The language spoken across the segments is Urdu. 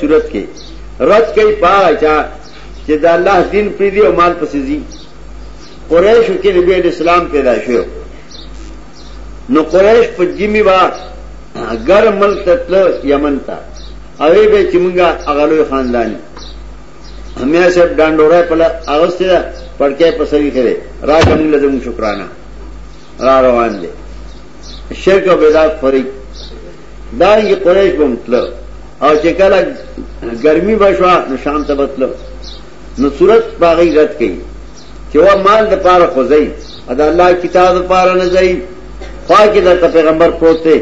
صورت کے۔ رد کئی پا چا چې د الله دین پریدي او مال پسې قریش کې نبی اسلام پیدا شو نو قریش په جمی با ګر ملک تل یمن تا۔ اوی به چې مونږه اغلوی خاندانی۔ همیا سب ډانډوره په اغسته پړکې په سری کړي را کوم لزم شکرانه را روان دي شرک او بدعت فریق۔ دا یې قریش بمتلو۔ او چې کله ګرمي بشوا، نو شام ته بتلو باغی رد کړي چې وا مال د پاره خوځي ادا الله کتاب د پاره نه ځي خوا کې پیغمبر پروته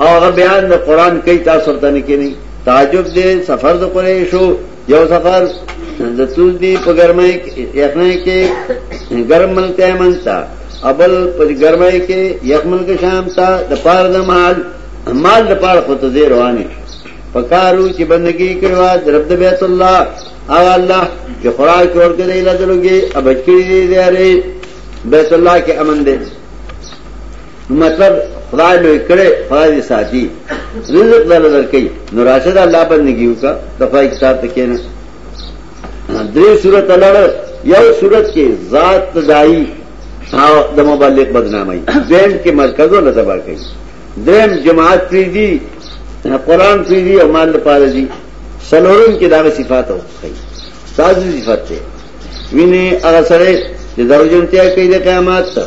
او هغه بیان د قران کوي تاسو ورته نه تعجب دې سفر د قریشو. یو سفر د تول دی په ګرمۍ کې یخنۍ کې ګرم ملته منتا ابل په ګرمۍ کې یخمل کې شام تا د پاره مال. مال د پاره خو ته پکارو چې بندگی کړو د رب د بیت الله او الله چې خوراک ورکړي لږه اب کړي دي اره بیت الله کې امن دي مطلب خدای له کړه خدای دې ساتي رزق دل درکې نو راشد الله بندگی وکا د خدای کتاب ته کېنه درې صورت لړ یو صورت کې ذات دای او د مبلغ بدنامي زم کې مرکزو لتبا کوي دریم جماعت پری دي قرآن پی دی اور مال پار جی سلورم کے دعوت صفات ہو سازی صفات تھے۔ وینے اگر سڑے درجن طے کئی دے قیامات